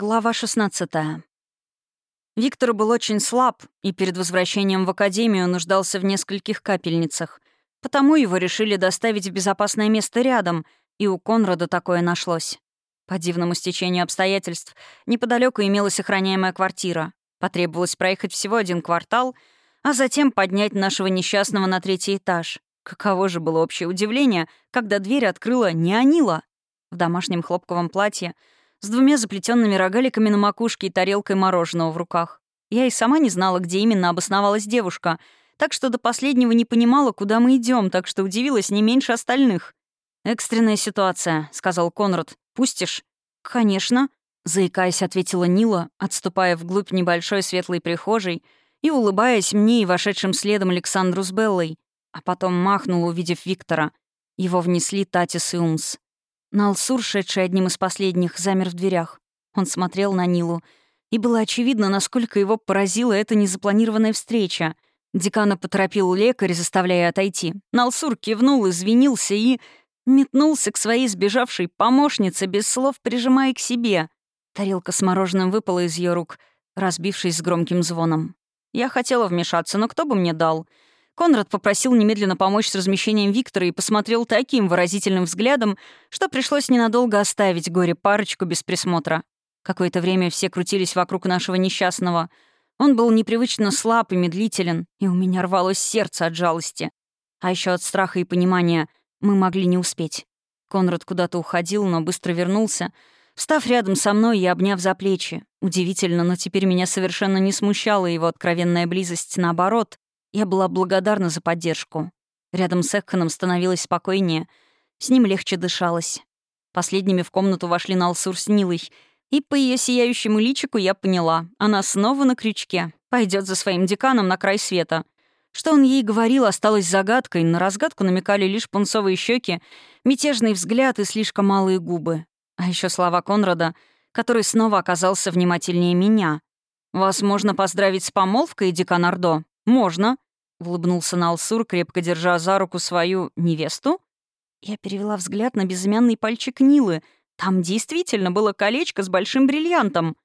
Глава 16 Виктор был очень слаб, и перед возвращением в академию нуждался в нескольких капельницах. Потому его решили доставить в безопасное место рядом, и у Конрада такое нашлось. По дивному стечению обстоятельств, неподалеку имелась охраняемая квартира. Потребовалось проехать всего один квартал, а затем поднять нашего несчастного на третий этаж. Каково же было общее удивление, когда дверь открыла не Анила. В домашнем хлопковом платье — с двумя заплетенными рогаликами на макушке и тарелкой мороженого в руках. Я и сама не знала, где именно обосновалась девушка, так что до последнего не понимала, куда мы идем, так что удивилась не меньше остальных. «Экстренная ситуация», — сказал Конрад. «Пустишь?» «Конечно», — заикаясь, ответила Нила, отступая вглубь небольшой светлой прихожей и улыбаясь мне и вошедшим следом Александру с Беллой, а потом махнула, увидев Виктора. Его внесли Татис и Умс. Налсур, шедший одним из последних, замер в дверях. Он смотрел на Нилу, и было очевидно, насколько его поразила эта незапланированная встреча. Декана поторопил лекарь, заставляя отойти. Налсур кивнул, извинился и... метнулся к своей сбежавшей помощнице, без слов прижимая к себе. Тарелка с мороженым выпала из ее рук, разбившись с громким звоном. Я хотела вмешаться, но кто бы мне дал — Конрад попросил немедленно помочь с размещением Виктора и посмотрел таким выразительным взглядом, что пришлось ненадолго оставить горе-парочку без присмотра. Какое-то время все крутились вокруг нашего несчастного. Он был непривычно слаб и медлителен, и у меня рвалось сердце от жалости. А еще от страха и понимания мы могли не успеть. Конрад куда-то уходил, но быстро вернулся, встав рядом со мной и обняв за плечи. Удивительно, но теперь меня совершенно не смущала его откровенная близость, наоборот. Я была благодарна за поддержку. Рядом с Экханом становилось спокойнее, с ним легче дышалось. Последними в комнату вошли Налсур с Нилой, и по ее сияющему личику я поняла, она снова на крючке, пойдет за своим деканом на край света. Что он ей говорил, осталось загадкой, на разгадку намекали лишь пунцовые щеки, мятежный взгляд и слишком малые губы. А еще слова Конрада, который снова оказался внимательнее меня. «Вас можно поздравить с помолвкой, декан Ордо?» «Можно», — улыбнулся Налсур, крепко держа за руку свою невесту. Я перевела взгляд на безымянный пальчик Нилы. Там действительно было колечко с большим бриллиантом.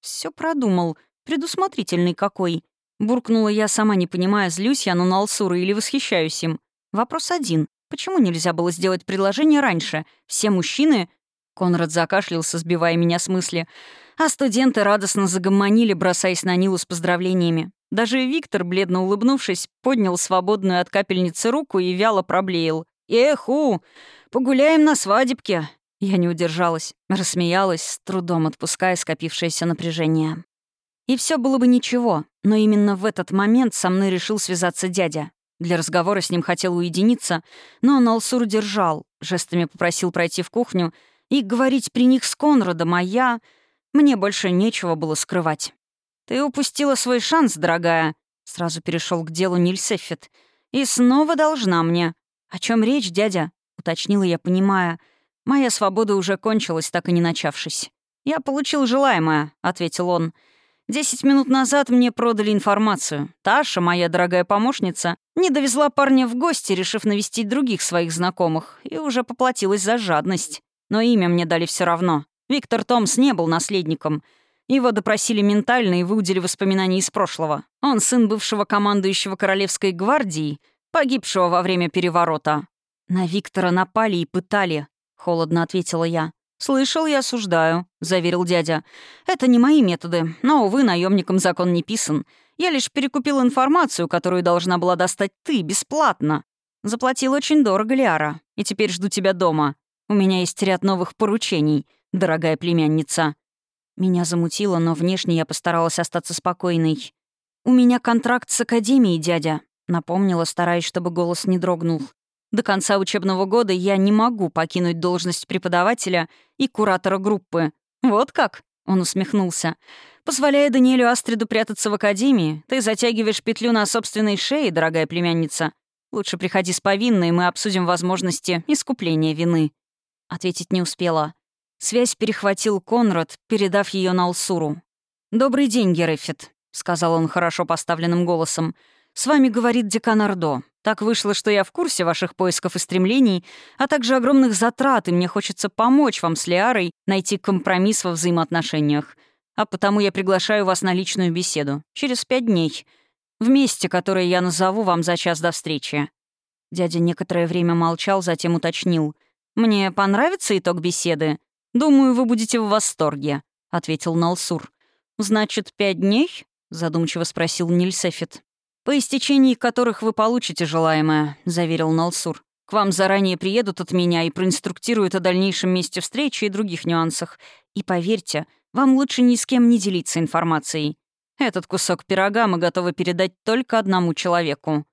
Все продумал. Предусмотрительный какой. Буркнула я, сама не понимая, злюсь я на Налсура или восхищаюсь им. Вопрос один. Почему нельзя было сделать предложение раньше? Все мужчины... Конрад закашлялся, сбивая меня с мысли. А студенты радостно загомонили, бросаясь на Нилу с поздравлениями. Даже Виктор, бледно улыбнувшись, поднял свободную от капельницы руку и вяло проблеял. «Эху! Погуляем на свадебке!» Я не удержалась, рассмеялась, с трудом отпуская скопившееся напряжение. И все было бы ничего, но именно в этот момент со мной решил связаться дядя. Для разговора с ним хотел уединиться, но Налсур держал, жестами попросил пройти в кухню и говорить при них с Конрадом, а я... Мне больше нечего было скрывать. «Ты упустила свой шанс, дорогая», — сразу перешел к делу Нильсефет. «И снова должна мне». «О чем речь, дядя?» — уточнила я, понимая. «Моя свобода уже кончилась, так и не начавшись». «Я получил желаемое», — ответил он. «Десять минут назад мне продали информацию. Таша, моя дорогая помощница, не довезла парня в гости, решив навестить других своих знакомых, и уже поплатилась за жадность. Но имя мне дали все равно. Виктор Томс не был наследником — его допросили ментально и выудили воспоминания из прошлого. Он сын бывшего командующего Королевской гвардии, погибшего во время переворота. «На Виктора напали и пытали», — холодно ответила я. «Слышал и осуждаю», — заверил дядя. «Это не мои методы, но, увы, наемникам закон не писан. Я лишь перекупил информацию, которую должна была достать ты, бесплатно. Заплатил очень дорого, Лиара, и теперь жду тебя дома. У меня есть ряд новых поручений, дорогая племянница». Меня замутило, но внешне я постаралась остаться спокойной. «У меня контракт с Академией, дядя», — напомнила, стараясь, чтобы голос не дрогнул. «До конца учебного года я не могу покинуть должность преподавателя и куратора группы». «Вот как?» — он усмехнулся. «Позволяя Даниэлю Астриду прятаться в Академии, ты затягиваешь петлю на собственной шее, дорогая племянница. Лучше приходи с повинной, мы обсудим возможности искупления вины». Ответить не успела. Связь перехватил Конрад, передав ее Налсуру. «Добрый день, Герефит», — сказал он хорошо поставленным голосом. С вами говорит декан Ордо. Так вышло, что я в курсе ваших поисков и стремлений, а также огромных затрат, и мне хочется помочь вам с Лиарой найти компромисс во взаимоотношениях. А потому я приглашаю вас на личную беседу. Через пять дней. В месте, которое я назову вам за час до встречи». Дядя некоторое время молчал, затем уточнил. «Мне понравится итог беседы? Думаю, вы будете в восторге», — ответил Налсур. «Значит, пять дней?» — задумчиво спросил Нильсефит. «По истечении которых вы получите желаемое», — заверил Налсур. «К вам заранее приедут от меня и проинструктируют о дальнейшем месте встречи и других нюансах. И поверьте, вам лучше ни с кем не делиться информацией. Этот кусок пирога мы готовы передать только одному человеку».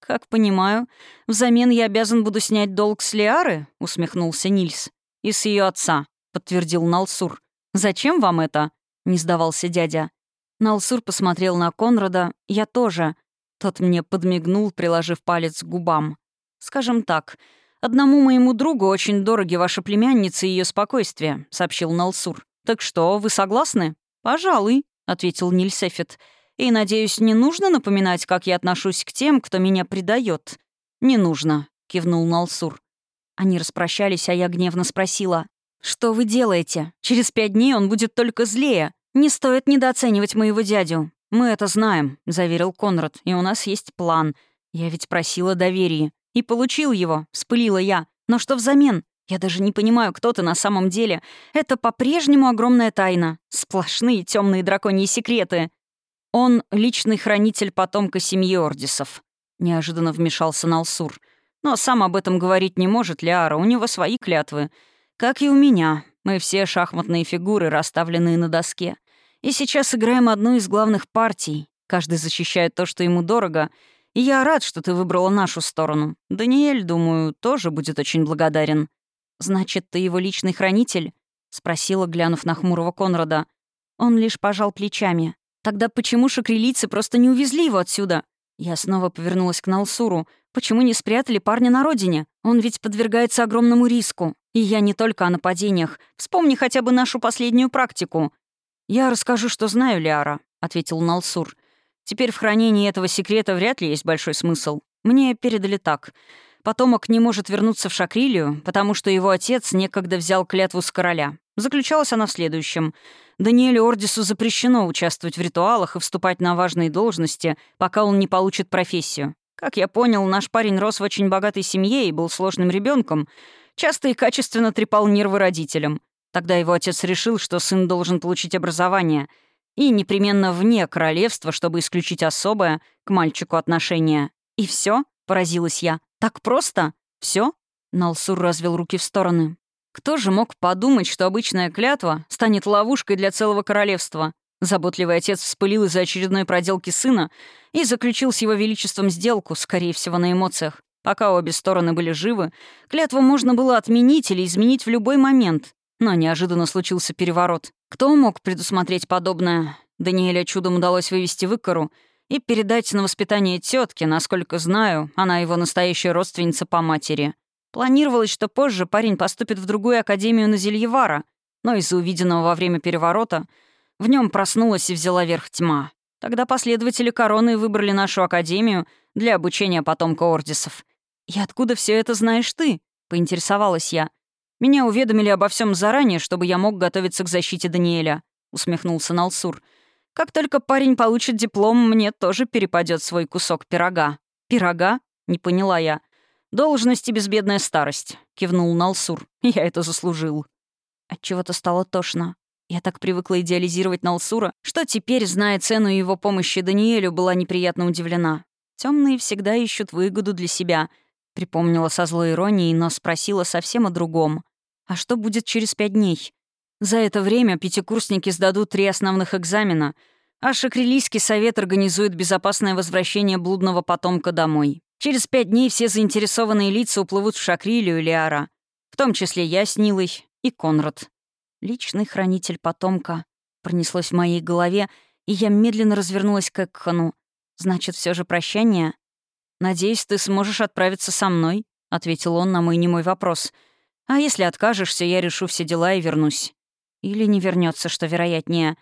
«Как понимаю, взамен я обязан буду снять долг с Лиары?» — усмехнулся Нильс. «И с ее отца», — подтвердил Налсур. «Зачем вам это?» — не сдавался дядя. Налсур посмотрел на Конрада, я тоже. Тот мне подмигнул, приложив палец к губам. «Скажем так, одному моему другу очень дороги ваша племянница и ее спокойствие», — сообщил Налсур. «Так что, вы согласны?» «Пожалуй», — ответил Нильсефет. «И, надеюсь, не нужно напоминать, как я отношусь к тем, кто меня предает. «Не нужно», — кивнул Налсур. Они распрощались, а я гневно спросила. «Что вы делаете? Через пять дней он будет только злее. Не стоит недооценивать моего дядю. «Мы это знаем», — заверил Конрад, — «и у нас есть план. Я ведь просила доверия. И получил его, вспылила я. Но что взамен? Я даже не понимаю, кто ты на самом деле. Это по-прежнему огромная тайна. Сплошные темные драконьи секреты. Он — личный хранитель потомка семьи Ордисов. Неожиданно вмешался Налсур. Но сам об этом говорить не может Лиара, у него свои клятвы. Как и у меня. Мы все шахматные фигуры, расставленные на доске. И сейчас играем одну из главных партий. Каждый защищает то, что ему дорого. И я рад, что ты выбрала нашу сторону. Даниэль, думаю, тоже будет очень благодарен. «Значит, ты его личный хранитель?» — спросила, глянув на хмурого Конрада. Он лишь пожал плечами. «Тогда почему шакрилийцы просто не увезли его отсюда?» Я снова повернулась к Налсуру. «Почему не спрятали парня на родине? Он ведь подвергается огромному риску. И я не только о нападениях. Вспомни хотя бы нашу последнюю практику. «Я расскажу, что знаю, Лиара», — ответил Налсур. «Теперь в хранении этого секрета вряд ли есть большой смысл. Мне передали так. Потомок не может вернуться в Шакрилию, потому что его отец некогда взял клятву с короля. Заключалась она в следующем. Даниэлю Ордису запрещено участвовать в ритуалах и вступать на важные должности, пока он не получит профессию. Как я понял, наш парень рос в очень богатой семье и был сложным ребенком. Часто и качественно трепал нервы родителям. Тогда его отец решил, что сын должен получить образование и непременно вне королевства, чтобы исключить особое к мальчику отношение. «И все? поразилась я. «Так просто? Все? Налсур развел руки в стороны. Кто же мог подумать, что обычная клятва станет ловушкой для целого королевства? Заботливый отец вспылил из-за очередной проделки сына и заключил с его величеством сделку, скорее всего, на эмоциях. Пока обе стороны были живы, клятву можно было отменить или изменить в любой момент. Но неожиданно случился переворот. Кто мог предусмотреть подобное? Даниэля чудом удалось вывести в Икору и передать на воспитание тетке, насколько знаю, она его настоящая родственница по матери. Планировалось, что позже парень поступит в другую академию на Зельевара, но из-за увиденного во время переворота в нем проснулась и взяла верх тьма. Тогда последователи короны выбрали нашу академию для обучения потомка Ордисов. «И откуда все это знаешь ты?» — поинтересовалась я. «Меня уведомили обо всем заранее, чтобы я мог готовиться к защите Даниэля», — усмехнулся Налсур. «Как только парень получит диплом, мне тоже перепадет свой кусок пирога». «Пирога?» — не поняла я. «Должность и безбедная старость», — кивнул Налсур. «Я это заслужил». Отчего-то стало тошно. Я так привыкла идеализировать Налсура, что теперь, зная цену его помощи Даниэлю, была неприятно удивлена. Темные всегда ищут выгоду для себя — Припомнила со злой иронией, но спросила совсем о другом. «А что будет через пять дней?» За это время пятикурсники сдадут три основных экзамена, а Шакрилийский совет организует безопасное возвращение блудного потомка домой. Через пять дней все заинтересованные лица уплывут в Шакрилию или Ара, в том числе я с Нилой и Конрад. Личный хранитель потомка пронеслось в моей голове, и я медленно развернулась к Экхану. Значит, все же прощание? «Надеюсь, ты сможешь отправиться со мной», — ответил он на мой немой вопрос. «А если откажешься, я решу все дела и вернусь». Или не вернется, что вероятнее.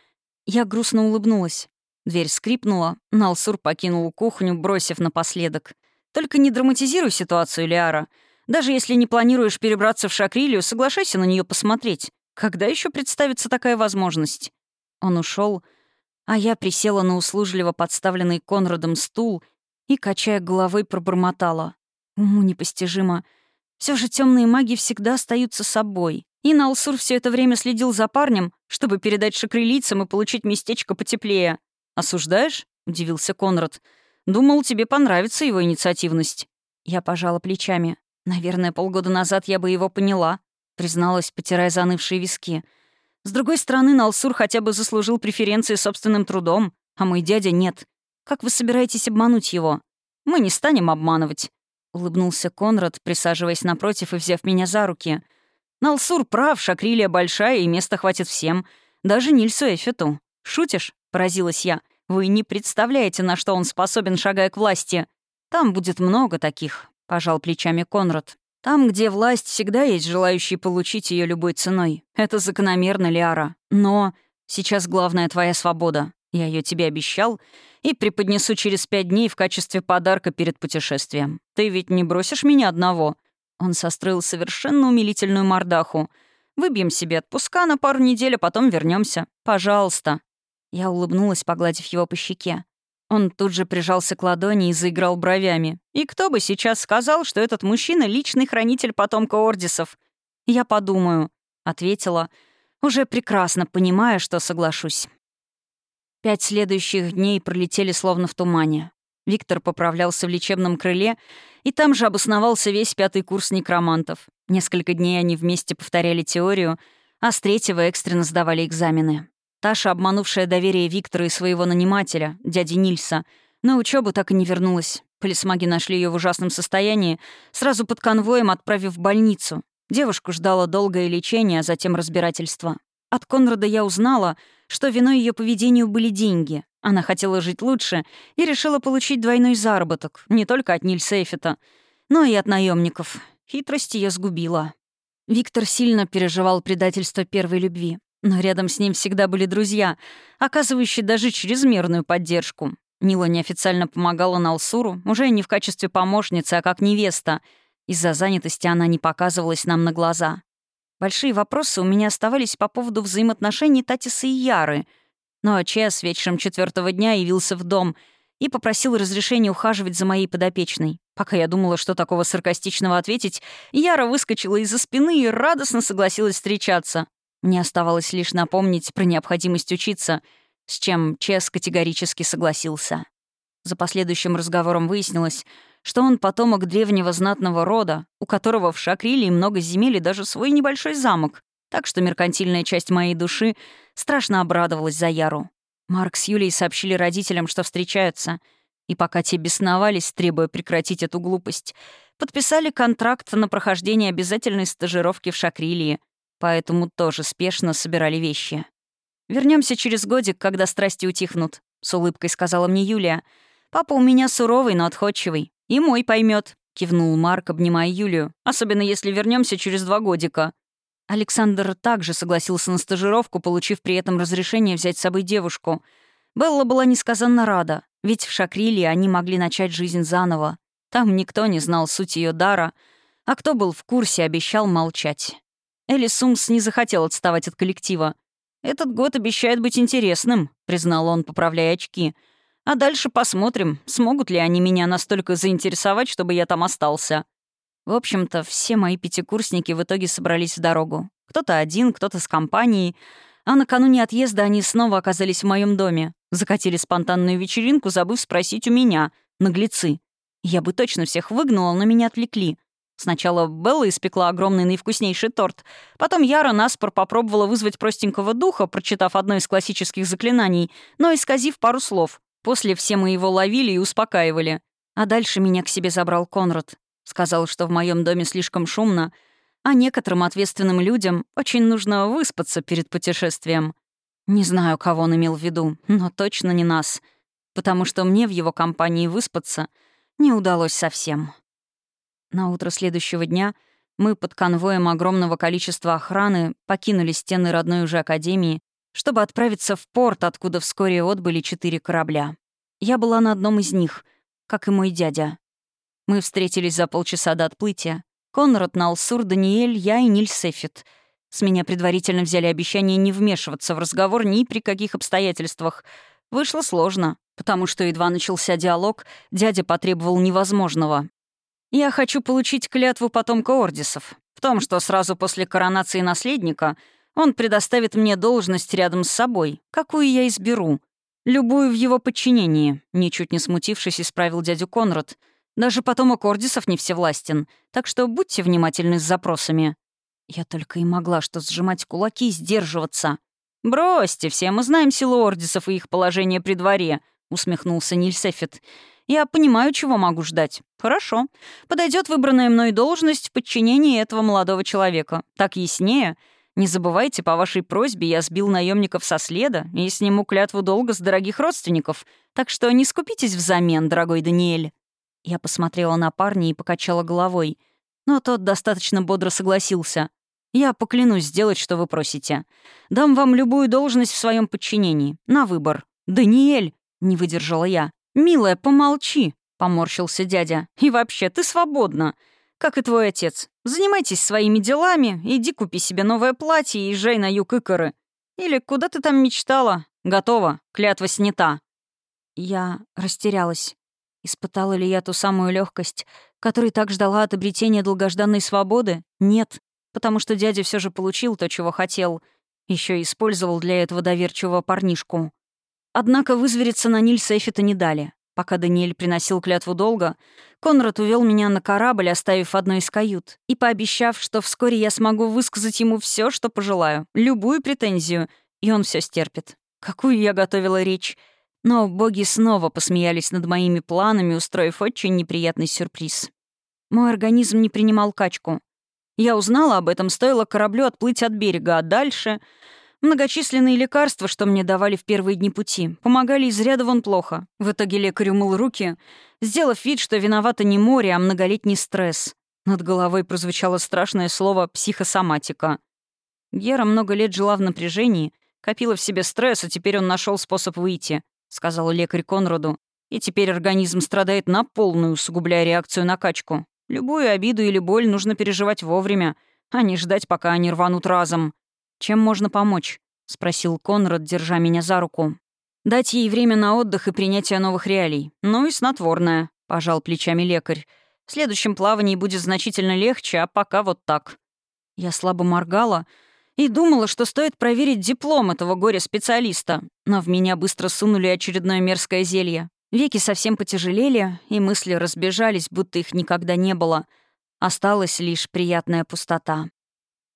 Я грустно улыбнулась. Дверь скрипнула, Налсур покинул кухню, бросив напоследок. «Только не драматизируй ситуацию, Лиара. Даже если не планируешь перебраться в Шакрилию, соглашайся на нее посмотреть. Когда еще представится такая возможность?» Он ушел, а я присела на услужливо подставленный Конрадом стул и, качая головой, пробормотала. Уму непостижимо. Все же темные маги всегда остаются собой. И Налсур все это время следил за парнем, чтобы передать шакрилийцам и получить местечко потеплее. «Осуждаешь?» — удивился Конрад. «Думал, тебе понравится его инициативность». Я пожала плечами. «Наверное, полгода назад я бы его поняла», — призналась, потирая занывшие виски. «С другой стороны, Налсур хотя бы заслужил преференции собственным трудом, а мой дядя нет. Как вы собираетесь обмануть его? Мы не станем обманывать», — улыбнулся Конрад, присаживаясь напротив и взяв меня за руки. «Налсур прав, Шакрилия большая, и места хватит всем, даже Нильсу Эфету. Шутишь?» — поразилась я. «Вы не представляете, на что он способен, шагая к власти. Там будет много таких», — пожал плечами Конрад. «Там, где власть, всегда есть желающие получить ее любой ценой. Это закономерно, Лиара. Но сейчас главная твоя свобода. Я ее тебе обещал и преподнесу через пять дней в качестве подарка перед путешествием. Ты ведь не бросишь меня одного?» Он состроил совершенно умилительную мордаху. «Выбьем себе отпуска на пару недель, а потом вернемся. Пожалуйста». Я улыбнулась, погладив его по щеке. Он тут же прижался к ладони и заиграл бровями. «И кто бы сейчас сказал, что этот мужчина — личный хранитель потомка Ордисов?» «Я подумаю», — ответила, уже прекрасно понимая, что соглашусь. Пять следующих дней пролетели словно в тумане. Виктор поправлялся в лечебном крыле, и там же обосновался весь пятый курс некромантов. Несколько дней они вместе повторяли теорию, а с третьего экстренно сдавали экзамены. Таша, обманувшая доверие Виктора и своего нанимателя, дяди Нильса, на учебу так и не вернулась. Полисмаги нашли ее в ужасном состоянии, сразу под конвоем отправив в больницу. Девушку ждало долгое лечение, а затем разбирательство. От Конрада я узнала, что виной ее поведению были деньги. Она хотела жить лучше и решила получить двойной заработок, не только от Нильса Эффета, но и от наемников. Хитрость ее сгубила. Виктор сильно переживал предательство первой любви. Но рядом с ним всегда были друзья, оказывающие даже чрезмерную поддержку. Нила неофициально помогала Налсуру, уже не в качестве помощницы, а как невеста. Из-за занятости она не показывалась нам на глаза. Большие вопросы у меня оставались по поводу взаимоотношений Татиса и Яры. Но Чес вечером четвертого дня явился в дом и попросил разрешения ухаживать за моей подопечной. Пока я думала, что такого саркастичного ответить, Яра выскочила из-за спины и радостно согласилась встречаться. Мне оставалось лишь напомнить про необходимость учиться, с чем Чес категорически согласился. За последующим разговором выяснилось, что он потомок древнего знатного рода, у которого в Шакрилии много земель и даже свой небольшой замок, так что меркантильная часть моей души страшно обрадовалась за Яру. Марк с Юлей сообщили родителям, что встречаются, и пока те бесновались, требуя прекратить эту глупость, подписали контракт на прохождение обязательной стажировки в Шакрилии — поэтому тоже спешно собирали вещи. Вернемся через годик, когда страсти утихнут», — с улыбкой сказала мне Юлия. «Папа у меня суровый, но отходчивый. И мой поймет, кивнул Марк, обнимая Юлию. «Особенно если вернемся через два годика». Александр также согласился на стажировку, получив при этом разрешение взять с собой девушку. Белла была несказанно рада, ведь в Шакриле они могли начать жизнь заново. Там никто не знал суть ее дара, а кто был в курсе, обещал молчать. Элли Сумс не захотел отставать от коллектива. «Этот год обещает быть интересным», — признал он, поправляя очки. «А дальше посмотрим, смогут ли они меня настолько заинтересовать, чтобы я там остался». В общем-то, все мои пятикурсники в итоге собрались в дорогу. Кто-то один, кто-то с компанией. А накануне отъезда они снова оказались в моем доме. Закатили спонтанную вечеринку, забыв спросить у меня. Наглецы. Я бы точно всех выгнала, но меня отвлекли. Сначала Белла испекла огромный наивкуснейший торт. Потом Яра наспор попробовала вызвать простенького духа, прочитав одно из классических заклинаний, но исказив пару слов. После все мы его ловили и успокаивали. А дальше меня к себе забрал Конрад. Сказал, что в моем доме слишком шумно, а некоторым ответственным людям очень нужно выспаться перед путешествием. Не знаю, кого он имел в виду, но точно не нас. Потому что мне в его компании выспаться не удалось совсем. На утро следующего дня мы под конвоем огромного количества охраны покинули стены родной уже академии чтобы отправиться в порт, откуда вскоре отбыли четыре корабля. Я была на одном из них, как и мой дядя. Мы встретились за полчаса до отплытия. Конрад, Налсур, Даниэль, я и Ниль Сефит. С меня предварительно взяли обещание не вмешиваться в разговор ни при каких обстоятельствах. Вышло сложно, потому что едва начался диалог, дядя потребовал невозможного. Я хочу получить клятву потомка Ордисов. В том, что сразу после коронации наследника он предоставит мне должность рядом с собой, какую я изберу. Любую в его подчинении, ничуть не смутившись, исправил дядю Конрад — даже потомок Ордисов не всевластен, так что будьте внимательны с запросами». Я только и могла что сжимать кулаки и сдерживаться. «Бросьте, все мы знаем силу Ордисов и их положение при дворе», — усмехнулся Нильсефит. «Я понимаю, чего могу ждать. Хорошо. Подойдет выбранная мной должность в подчинении этого молодого человека. Так яснее. Не забывайте, по вашей просьбе я сбил наемников со следа и сниму клятву долга с дорогих родственников. Так что не скупитесь взамен, дорогой Даниэль». Я посмотрела на парня и покачала головой. Но тот достаточно бодро согласился. «Я поклянусь сделать, что вы просите. Дам вам любую должность в своем подчинении. На выбор. Даниэль!» — не выдержала я. «Милая, помолчи!» — поморщился дядя. «И вообще, ты свободна. Как и твой отец. Занимайтесь своими делами, иди купи себе новое платье и езжай на юг Икоры. Или куда ты там мечтала? Готово. Клятва снята». Я растерялась. Испытала ли я ту самую легкость, которой так ждала от обретения долгожданной свободы? Нет, потому что дядя все же получил то, чего хотел. Еще использовал для этого доверчивого парнишку. Однако вызвериться на Нильса Эффета не дали. Пока Даниэль приносил клятву долга, Конрад увел меня на корабль, оставив одной из кают, и пообещав, что вскоре я смогу высказать ему все, что пожелаю, любую претензию, и он все стерпит. Какую я готовила речь — но боги снова посмеялись над моими планами, устроив очень неприятный сюрприз. Мой организм не принимал качку. Я узнала об этом, стоило кораблю отплыть от берега, а дальше... Многочисленные лекарства, что мне давали в первые дни пути, помогали из ряда вон плохо. В итоге лекарь умыл руки, сделав вид, что виновато не море, а многолетний стресс. Над головой прозвучало страшное слово «психосоматика». Гера много лет жила в напряжении, копила в себе стресс, а теперь он нашел способ выйти сказал лекарь Конраду, и теперь организм страдает на полную, усугубляя реакцию на качку. Любую обиду или боль нужно переживать вовремя, а не ждать, пока они рванут разом. «Чем можно помочь?» — спросил Конрад, держа меня за руку. «Дать ей время на отдых и принятие новых реалий. Ну и снотворное», — пожал плечами лекарь. «В следующем плавании будет значительно легче, а пока вот так». Я слабо моргала, — и думала, что стоит проверить диплом этого горя-специалиста. Но в меня быстро сунули очередное мерзкое зелье. Веки совсем потяжелели, и мысли разбежались, будто их никогда не было. Осталась лишь приятная пустота.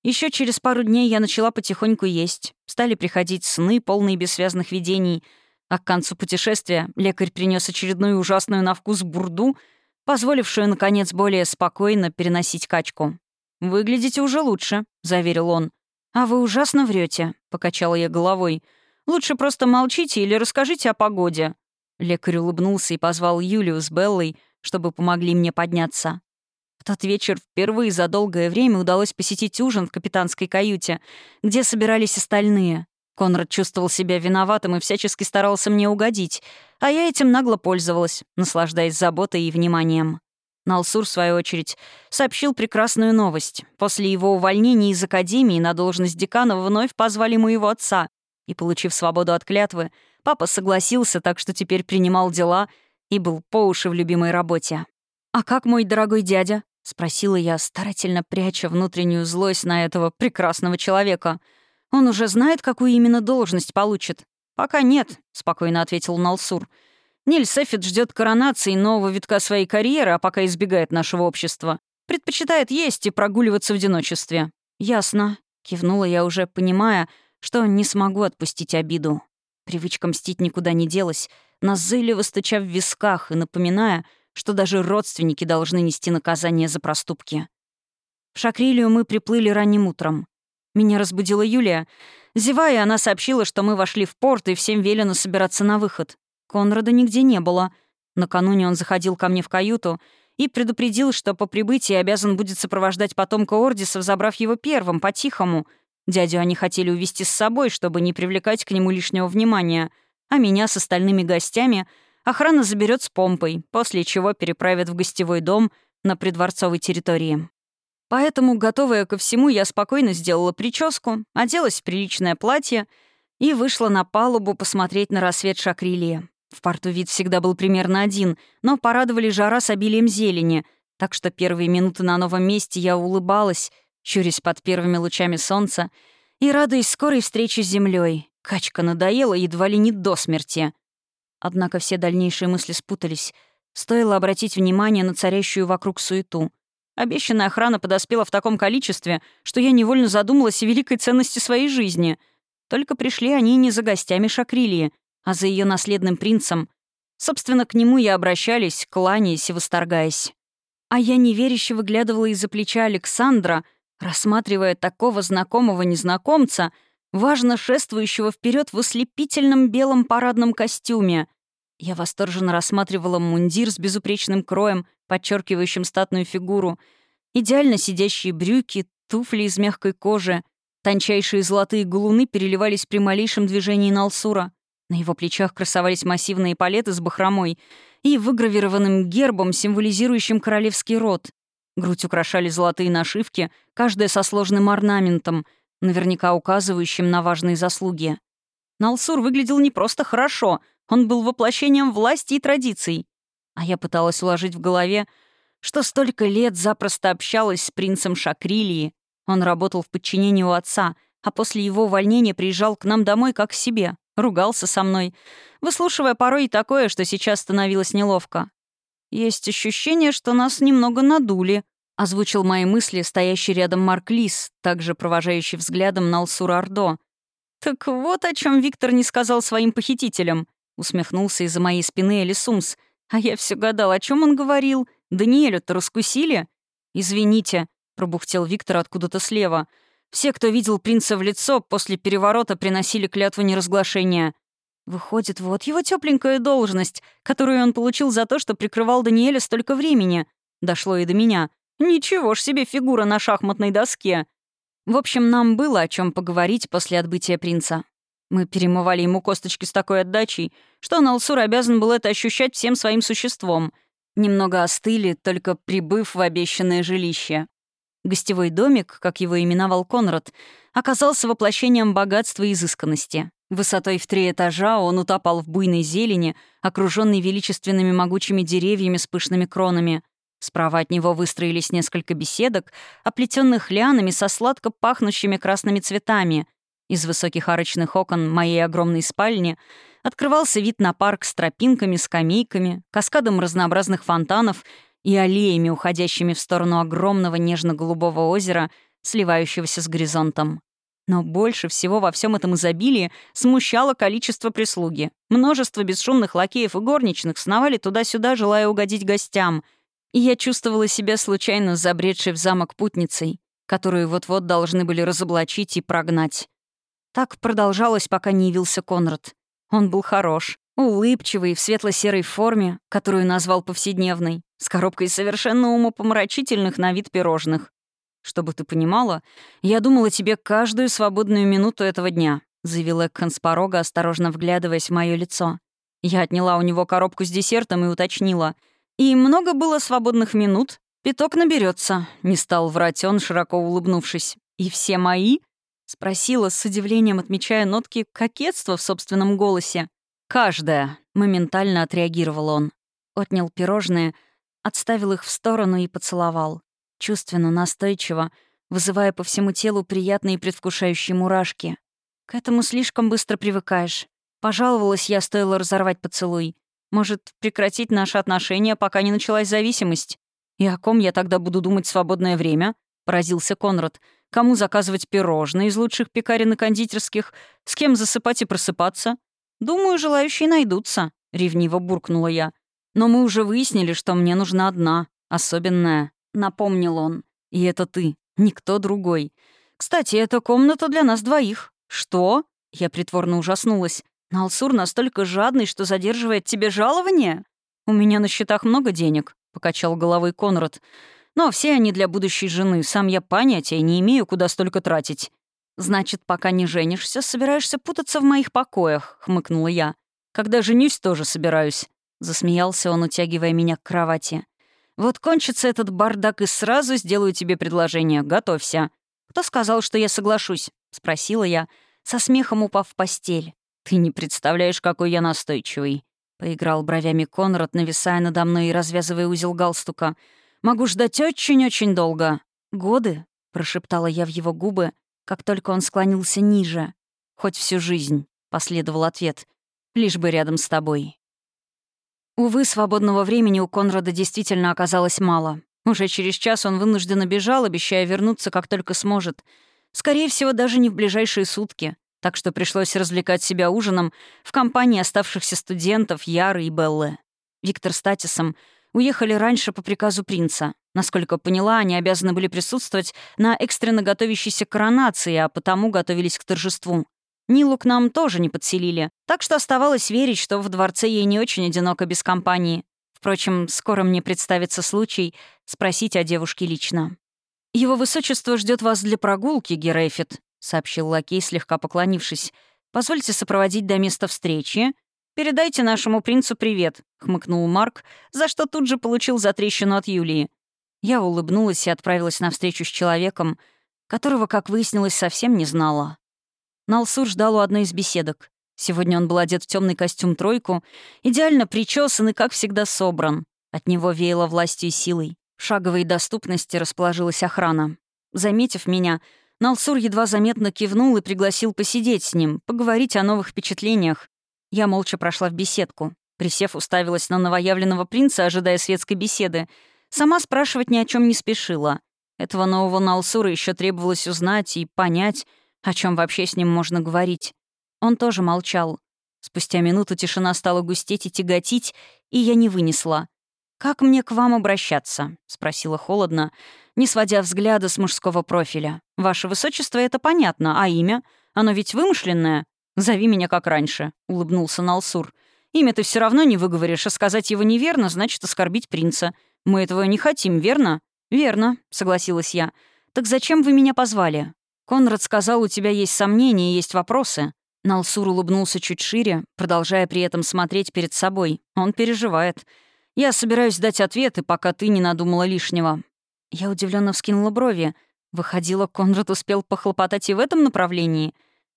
Еще через пару дней я начала потихоньку есть. Стали приходить сны, полные бессвязных видений. А к концу путешествия лекарь принес очередную ужасную на вкус бурду, позволившую, наконец, более спокойно переносить качку. «Выглядите уже лучше», — заверил он. «А вы ужасно врете, покачала я головой. «Лучше просто молчите или расскажите о погоде». Лекарь улыбнулся и позвал Юлию с Беллой, чтобы помогли мне подняться. Тот вечер впервые за долгое время удалось посетить ужин в капитанской каюте, где собирались остальные. Конрад чувствовал себя виноватым и всячески старался мне угодить, а я этим нагло пользовалась, наслаждаясь заботой и вниманием. Налсур, в свою очередь, сообщил прекрасную новость. После его увольнения из Академии на должность декана вновь позвали моего отца. И, получив свободу от клятвы, папа согласился, так что теперь принимал дела и был по уши в любимой работе. «А как мой дорогой дядя?» — спросила я, старательно пряча внутреннюю злость на этого прекрасного человека. «Он уже знает, какую именно должность получит?» «Пока нет», — спокойно ответил Налсур. Ниль Сефит ждет коронации нового витка своей карьеры, а пока избегает нашего общества. Предпочитает есть и прогуливаться в одиночестве. «Ясно», — кивнула я уже, понимая, что не смогу отпустить обиду. Привычка мстить никуда не делась, назойливо стуча в висках и напоминая, что даже родственники должны нести наказание за проступки. В Шакрилию мы приплыли ранним утром. Меня разбудила Юлия. Зевая, она сообщила, что мы вошли в порт, и всем велено собираться на выход. Конрада нигде не было. Накануне он заходил ко мне в каюту и предупредил, что по прибытии обязан будет сопровождать потомка Ордисов, забрав его первым, по-тихому. Дядю они хотели увести с собой, чтобы не привлекать к нему лишнего внимания, а меня с остальными гостями охрана заберет с помпой, после чего переправят в гостевой дом на придворцовой территории. Поэтому, готовая ко всему, я спокойно сделала прическу, оделась в приличное платье и вышла на палубу посмотреть на рассвет Шакрилии. В порту вид всегда был примерно один, но порадовали жара с обилием зелени, так что первые минуты на новом месте я улыбалась, щурясь под первыми лучами солнца и радуясь скорой встрече с землей. Качка надоела едва ли не до смерти. Однако все дальнейшие мысли спутались. Стоило обратить внимание на царящую вокруг суету. Обещанная охрана подоспела в таком количестве, что я невольно задумалась о великой ценности своей жизни. Только пришли они не за гостями Шакрилии, а за ее наследным принцем. Собственно, к нему и обращались, кланяясь и восторгаясь. А я неверяще выглядывала из-за плеча Александра, рассматривая такого знакомого незнакомца, важно шествующего вперед в ослепительном белом парадном костюме. Я восторженно рассматривала мундир с безупречным кроем, подчеркивающим статную фигуру, идеально сидящие брюки, туфли из мягкой кожи, тончайшие золотые галуны переливались при малейшем движении Налсура. На его плечах красовались массивные палеты с бахромой и выгравированным гербом, символизирующим королевский род. Грудь украшали золотые нашивки, каждая со сложным орнаментом, наверняка указывающим на важные заслуги. Налсур выглядел не просто хорошо, он был воплощением власти и традиций. А я пыталась уложить в голове, что столько лет запросто общалась с принцем Шакрилии. Он работал в подчинении у отца, а после его увольнения приезжал к нам домой как к себе, ругался со мной, выслушивая порой и такое, что сейчас становилось неловко. «Есть ощущение, что нас немного надули», — озвучил мои мысли стоящий рядом Марк Лис, также провожающий взглядом на Алсура Ордо. «Так вот о чем Виктор не сказал своим похитителям», — усмехнулся из-за моей спины Элисумс. «А я все гадал, о чем он говорил? Даниэлю-то раскусили?» «Извините», — пробухтел Виктор откуда-то слева. «Все, кто видел принца в лицо, после переворота приносили клятву неразглашения». Выходит, вот его тепленькая должность, которую он получил за то, что прикрывал Даниэля столько времени. Дошло и до меня. Ничего ж себе фигура на шахматной доске. В общем, нам было о чем поговорить после отбытия принца. Мы перемывали ему косточки с такой отдачей, что Налсур обязан был это ощущать всем своим существом. Немного остыли, только прибыв в обещанное жилище. Гостевой домик, как его именовал Конрад, оказался воплощением богатства и изысканности. Высотой в три этажа он утопал в буйной зелени, окруженный величественными могучими деревьями с пышными кронами — Справа от него выстроились несколько беседок, оплетенных лианами со сладко пахнущими красными цветами. Из высоких арочных окон моей огромной спальни открывался вид на парк с тропинками, скамейками, каскадом разнообразных фонтанов и аллеями, уходящими в сторону огромного нежно-голубого озера, сливающегося с горизонтом. Но больше всего во всем этом изобилии смущало количество прислуги. Множество бесшумных лакеев и горничных сновали туда-сюда, желая угодить гостям — и я чувствовала себя случайно забредшей в замок путницей, которую вот-вот должны были разоблачить и прогнать. Так продолжалось, пока не явился Конрад. Он был хорош, улыбчивый, в светло-серой форме, которую назвал повседневной, с коробкой совершенно умопомрачительных на вид пирожных. «Чтобы ты понимала, я думала тебе каждую свободную минуту этого дня», заявил Экхан с порога, осторожно вглядываясь в мое лицо. Я отняла у него коробку с десертом и уточнила — и много было свободных минут. Пяток наберется, не стал врать он, широко улыбнувшись. «И все мои?» — спросила с удивлением, отмечая нотки кокетства в собственном голосе. «Каждая», — моментально отреагировал он. Отнял пирожные, отставил их в сторону и поцеловал. Чувственно, настойчиво, вызывая по всему телу приятные предвкушающие мурашки. К этому слишком быстро привыкаешь. Пожаловалась я, стоило разорвать поцелуй. Может, прекратить наши отношения, пока не началась зависимость? И о ком я тогда буду думать в свободное время?» — поразился Конрад. «Кому заказывать пирожные из лучших пекарен и кондитерских? С кем засыпать и просыпаться? Думаю, желающие найдутся», — ревниво буркнула я. «Но мы уже выяснили, что мне нужна одна, особенная», — напомнил он. «И это ты, никто другой. Кстати, эта комната для нас двоих». «Что?» — я притворно ужаснулась. Налсур настолько жадный, что задерживает тебе жалование? У меня на счетах много денег, покачал головой Конрад. Но все они для будущей жены. Сам я понятия не имею, куда столько тратить. «Значит, пока не женишься, собираешься путаться в моих покоях», — хмыкнула я. «Когда женюсь, тоже собираюсь», — засмеялся он, утягивая меня к кровати. «Вот кончится этот бардак, и сразу сделаю тебе предложение. Готовься». «Кто сказал, что я соглашусь?» — спросила я, со смехом упав в постель. «Ты не представляешь, какой я настойчивый», — поиграл бровями Конрад, нависая надо мной и развязывая узел галстука. «Могу ждать очень-очень долго». «Годы?» — прошептала я в его губы, как только он склонился ниже. «Хоть всю жизнь», — последовал ответ. «Лишь бы рядом с тобой». Увы, свободного времени у Конрада действительно оказалось мало. Уже через час он вынужденно бежал, обещая вернуться, как только сможет. Скорее всего, даже не в ближайшие сутки. Так что пришлось развлекать себя ужином в компании оставшихся студентов Яры и Беллы. Виктор с Татисом уехали раньше по приказу принца. Насколько поняла, они обязаны были присутствовать на экстренно готовящейся коронации, а потому готовились к торжеству. Нилу к нам тоже не подселили, так что оставалось верить, что в дворце ей не очень одиноко без компании. Впрочем, скоро мне представится случай спросить о девушке лично. «Его высочество ждет вас для прогулки, Герейфит», — сообщил лакей, слегка поклонившись. «Позвольте сопроводить до места встречи. Передайте нашему принцу привет», — хмыкнул Марк, за что тут же получил затрещину от Юлии. Я улыбнулась и отправилась на встречу с человеком, которого, как выяснилось, совсем не знала. Налсур ждал у одной из беседок. Сегодня он был одет в темный костюм тройку, идеально причесан и, как всегда, собран. От него веяло властью и силой. В шаговой доступности расположилась охрана. Заметив меня, Налсур едва заметно кивнул и пригласил посидеть с ним, поговорить о новых впечатлениях. Я молча прошла в беседку. Присев, уставилась на новоявленного принца, ожидая светской беседы. Сама спрашивать ни о чем не спешила. Этого нового Налсура еще требовалось узнать и понять, о чем вообще с ним можно говорить? Он тоже молчал. Спустя минуту тишина стала густеть и тяготить, и я не вынесла. «Как мне к вам обращаться?» — спросила холодно, не сводя взгляда с мужского профиля. «Ваше высочество, это понятно, а имя? Оно ведь вымышленное?» «Зови меня как раньше», — улыбнулся Налсур. «Имя ты все равно не выговоришь, а сказать его неверно значит оскорбить принца. Мы этого не хотим, верно?» «Верно», — согласилась я. «Так зачем вы меня позвали?» «Конрад сказал, у тебя есть сомнения есть вопросы». Налсур улыбнулся чуть шире, продолжая при этом смотреть перед собой. Он переживает. «Я собираюсь дать ответы, пока ты не надумала лишнего». Я удивленно вскинула брови. Выходило, Конрад успел похлопотать и в этом направлении.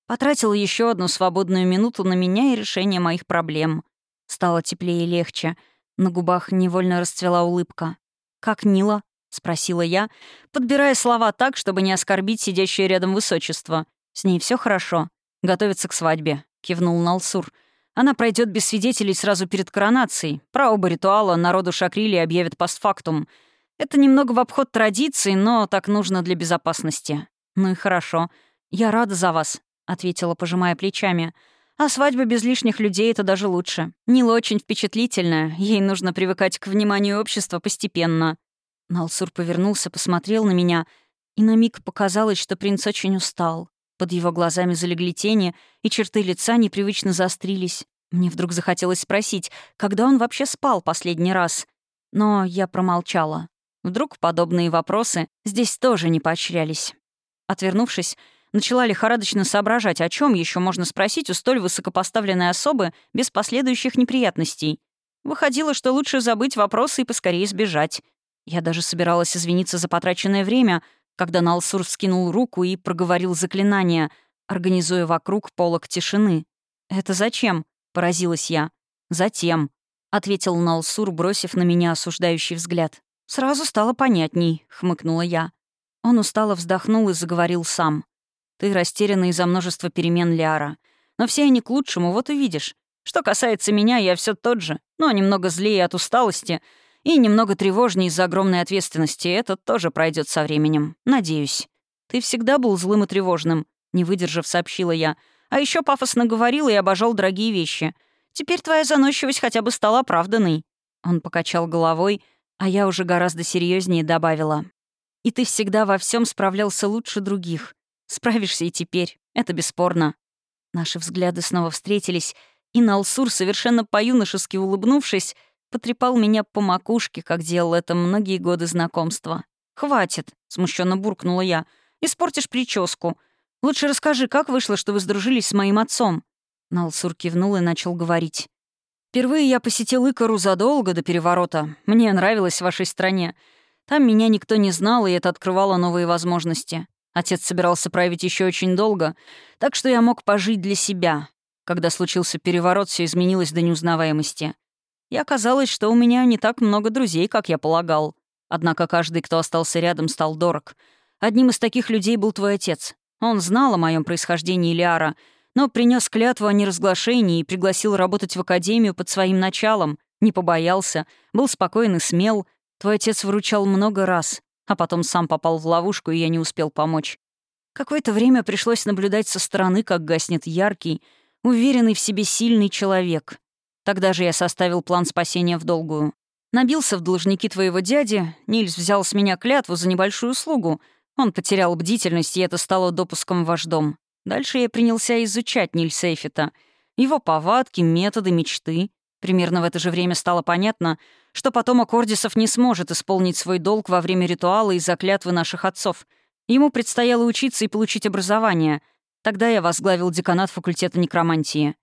Потратил еще одну свободную минуту на меня и решение моих проблем. Стало теплее и легче. На губах невольно расцвела улыбка. «Как Нила?» — спросила я, подбирая слова так, чтобы не оскорбить сидящее рядом высочество. «С ней все хорошо. Готовится к свадьбе», — кивнул Налсур. «Она пройдет без свидетелей сразу перед коронацией. Про оба ритуала народу Шакрили объявят постфактум. Это немного в обход традиций, но так нужно для безопасности». «Ну и хорошо. Я рада за вас», — ответила, пожимая плечами. «А свадьба без лишних людей — это даже лучше. Нила очень впечатлительная, ей нужно привыкать к вниманию общества постепенно». Налсур повернулся, посмотрел на меня, и на миг показалось, что принц очень устал. Под его глазами залегли тени, и черты лица непривычно заострились. Мне вдруг захотелось спросить, когда он вообще спал последний раз. Но я промолчала. Вдруг подобные вопросы здесь тоже не поощрялись. Отвернувшись, начала лихорадочно соображать, о чем еще можно спросить у столь высокопоставленной особы без последующих неприятностей. Выходило, что лучше забыть вопросы и поскорее сбежать. Я даже собиралась извиниться за потраченное время, когда Налсур вскинул руку и проговорил заклинание, организуя вокруг полок тишины. «Это зачем?» — поразилась я. «Затем», — ответил Налсур, бросив на меня осуждающий взгляд. «Сразу стало понятней», — хмыкнула я. Он устало вздохнул и заговорил сам. «Ты растеряна из-за множества перемен Лиара. Но все они к лучшему, вот увидишь. Что касается меня, я все тот же, но немного злее от усталости — и немного тревожнее из-за огромной ответственности. Это тоже пройдет со временем. Надеюсь. Ты всегда был злым и тревожным, не выдержав, сообщила я. А еще пафосно говорил и обожал дорогие вещи. Теперь твоя заносчивость хотя бы стала оправданной. Он покачал головой, а я уже гораздо серьезнее добавила. И ты всегда во всем справлялся лучше других. Справишься и теперь. Это бесспорно. Наши взгляды снова встретились, и Налсур, совершенно по-юношески улыбнувшись, потрепал меня по макушке, как делал это многие годы знакомства. «Хватит», — смущенно буркнула я. «Испортишь прическу. Лучше расскажи, как вышло, что вы сдружились с моим отцом?» Налсур кивнул и начал говорить. «Впервые я посетил Икару задолго до переворота. Мне нравилось в вашей стране. Там меня никто не знал, и это открывало новые возможности. Отец собирался править еще очень долго, так что я мог пожить для себя. Когда случился переворот, все изменилось до неузнаваемости. И оказалось, что у меня не так много друзей, как я полагал. Однако каждый, кто остался рядом, стал дорог. Одним из таких людей был твой отец. Он знал о моем происхождении Лиара, но принес клятву о неразглашении и пригласил работать в академию под своим началом, не побоялся, был спокоен и смел. Твой отец выручал много раз, а потом сам попал в ловушку, и я не успел помочь. Какое-то время пришлось наблюдать со стороны, как гаснет яркий, уверенный в себе сильный человек. Тогда же я составил план спасения в долгую. Набился в должники твоего дяди, Нильс взял с меня клятву за небольшую услугу. Он потерял бдительность, и это стало допуском в ваш дом. Дальше я принялся изучать Нильса. Его повадки, методы, мечты. Примерно в это же время стало понятно, что потомок Ордисов не сможет исполнить свой долг во время ритуала из-за клятвы наших отцов. Ему предстояло учиться и получить образование. Тогда я возглавил деканат факультета некромантии.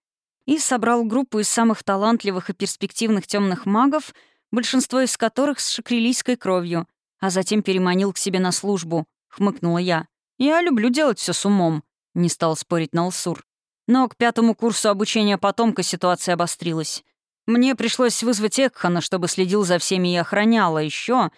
И собрал группу из самых талантливых и перспективных темных магов, большинство из которых с шакрилийской кровью, а затем переманил к себе на службу, — хмыкнула я. «Я люблю делать все с умом», — не стал спорить Налсур. Но к пятому курсу обучения потомка ситуация обострилась. Мне пришлось вызвать Экхана, чтобы следил за всеми и охранял, а еще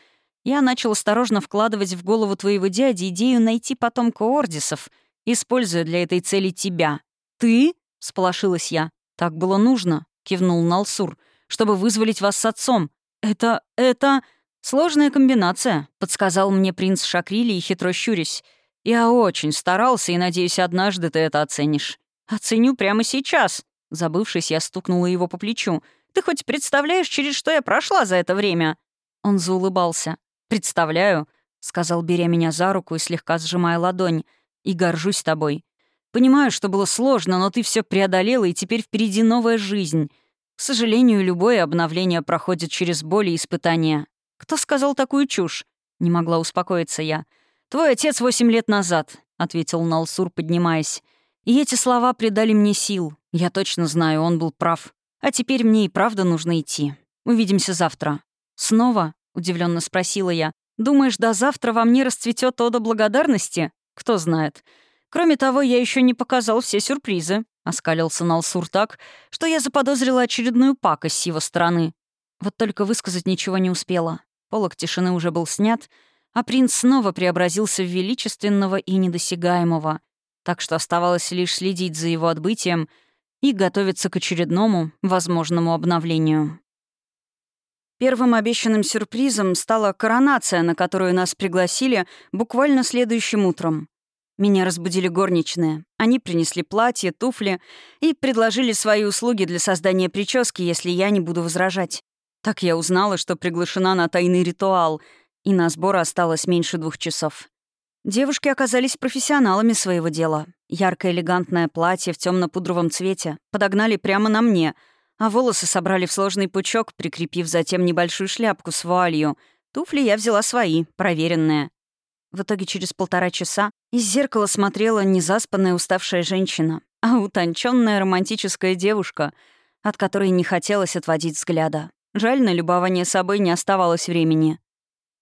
я начал осторожно вкладывать в голову твоего дяди идею найти потомка Ордисов, используя для этой цели тебя. «Ты?» — сполошилась я. «Так было нужно», — кивнул Налсур, «чтобы вызволить вас с отцом. Это... это...» «Сложная комбинация», — подсказал мне принц Шакрили и хитро щурясь. «Я очень старался и надеюсь, однажды ты это оценишь». «Оценю прямо сейчас», — забывшись, я стукнула его по плечу. Ты хоть представляешь, через что я прошла за это время?» Он заулыбался. «Представляю», — сказал, беря меня за руку и слегка сжимая ладонь. «И горжусь тобой. Понимаю, что было сложно, но ты все преодолела, и теперь впереди новая жизнь. К сожалению, любое обновление проходит через боль и испытания. Кто сказал такую чушь?» Не могла успокоиться я. «Твой отец восемь лет назад», — ответил Налсур, поднимаясь. «И эти слова придали мне сил. Я точно знаю, он был прав. А теперь мне и правда нужно идти. Увидимся завтра». «Снова?» — удивленно спросила я. «Думаешь, до завтра во мне расцветет ода благодарности? Кто знает. Кроме того, я еще не показал все сюрпризы», — оскалился Налсур так, что я заподозрила очередную пакость с его стороны. Вот только высказать ничего не успела. Полок тишины уже был снят, а принц снова преобразился в величественного и недосягаемого. Так что оставалось лишь следить за его отбытием — и готовиться к очередному возможному обновлению. Первым обещанным сюрпризом стала коронация, на которую нас пригласили буквально следующим утром. Меня разбудили горничные. Они принесли платье, туфли и предложили свои услуги для создания прически, если я не буду возражать. Так я узнала, что приглашена на тайный ритуал, и на сбор осталось меньше двух часов. Девушки оказались профессионалами своего дела. Яркое элегантное платье в темно-пудровом цвете подогнали прямо на мне, а волосы собрали в сложный пучок, прикрепив затем небольшую шляпку с вуалью. Туфли я взяла свои, проверенные. В итоге через полтора часа из зеркала смотрела не заспанная уставшая женщина, а утонченная романтическая девушка, от которой не хотелось отводить взгляда. Жаль, на любование собой не оставалось времени.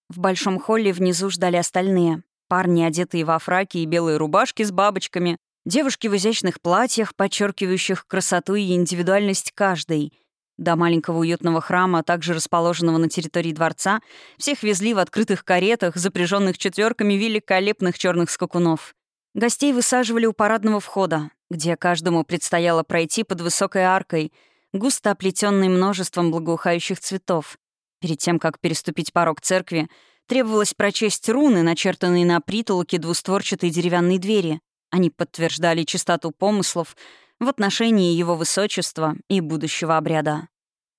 В большом холле внизу ждали остальные. Парни, одетые во фраки и белые рубашки с бабочками, девушки в изящных платьях, подчеркивающих красоту и индивидуальность каждой. До маленького уютного храма, также расположенного на территории дворца, всех везли в открытых каретах, запряженных четверками великолепных черных скакунов. Гостей высаживали у парадного входа, где каждому предстояло пройти под высокой аркой, густо оплетенной множеством благоухающих цветов. Перед тем, как переступить порог церкви, Требовалось прочесть руны, начертанные на притолоке двустворчатой деревянной двери. Они подтверждали чистоту помыслов в отношении его высочества и будущего обряда.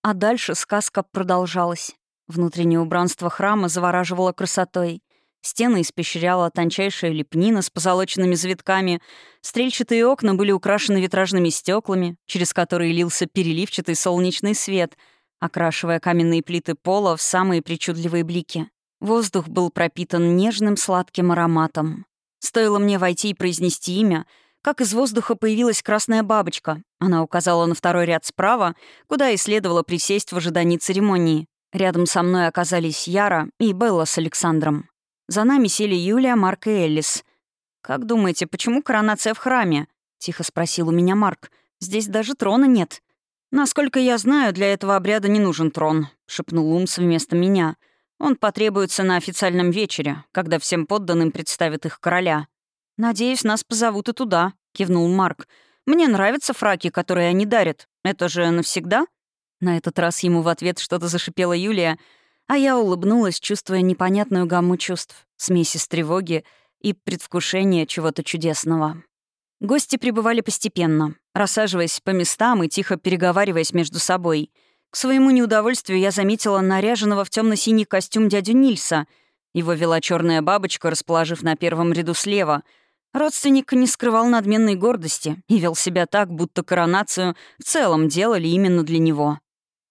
А дальше сказка продолжалась. Внутреннее убранство храма завораживало красотой. Стены испещряла тончайшая лепнина с позолоченными завитками. Стрельчатые окна были украшены витражными стеклами, через которые лился переливчатый солнечный свет, окрашивая каменные плиты пола в самые причудливые блики. Воздух был пропитан нежным сладким ароматом. Стоило мне войти и произнести имя, как из воздуха появилась красная бабочка. Она указала на второй ряд справа, куда и следовало присесть в ожидании церемонии. Рядом со мной оказались Яра и Белла с Александром. За нами сели Юлия, Марк и Эллис. «Как думаете, почему коронация в храме?» — тихо спросил у меня Марк. «Здесь даже трона нет». «Насколько я знаю, для этого обряда не нужен трон», — шепнул Умс вместо меня. «Он потребуется на официальном вечере, когда всем подданным представят их короля». «Надеюсь, нас позовут и туда», — кивнул Марк. «Мне нравятся фраки, которые они дарят. Это же навсегда?» На этот раз ему в ответ что-то зашипела Юлия, а я улыбнулась, чувствуя непонятную гамму чувств, смесь из тревоги и предвкушения чего-то чудесного. Гости прибывали постепенно, рассаживаясь по местам и тихо переговариваясь между собой. К своему неудовольствию я заметила наряженного в темно синий костюм дядю Нильса. Его вела черная бабочка, расположив на первом ряду слева. Родственник не скрывал надменной гордости и вел себя так, будто коронацию в целом делали именно для него.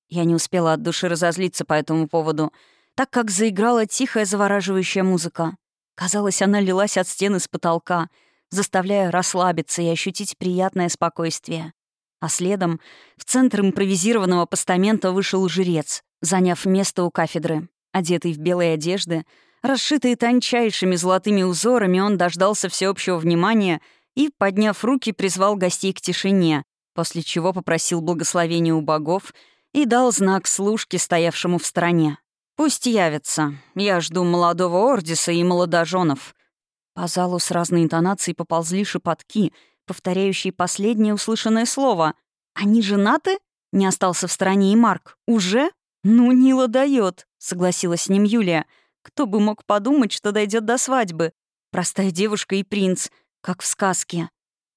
Я не успела от души разозлиться по этому поводу, так как заиграла тихая завораживающая музыка. Казалось, она лилась от стены с потолка, заставляя расслабиться и ощутить приятное спокойствие. А следом в центр импровизированного постамента вышел жрец, заняв место у кафедры. Одетый в белые одежды, расшитые тончайшими золотыми узорами, он дождался всеобщего внимания и, подняв руки, призвал гостей к тишине, после чего попросил благословения у богов — и дал знак служке, стоявшему в стороне. «Пусть явятся. Я жду молодого Ордиса и молодоженов». По залу с разной интонацией поползли шепотки, повторяющие последнее услышанное слово. «Они женаты?» — не остался в стороне и Марк. «Уже?» «Ну, Нила дает, согласилась с ним Юлия. «Кто бы мог подумать, что дойдет до свадьбы? Простая девушка и принц, как в сказке».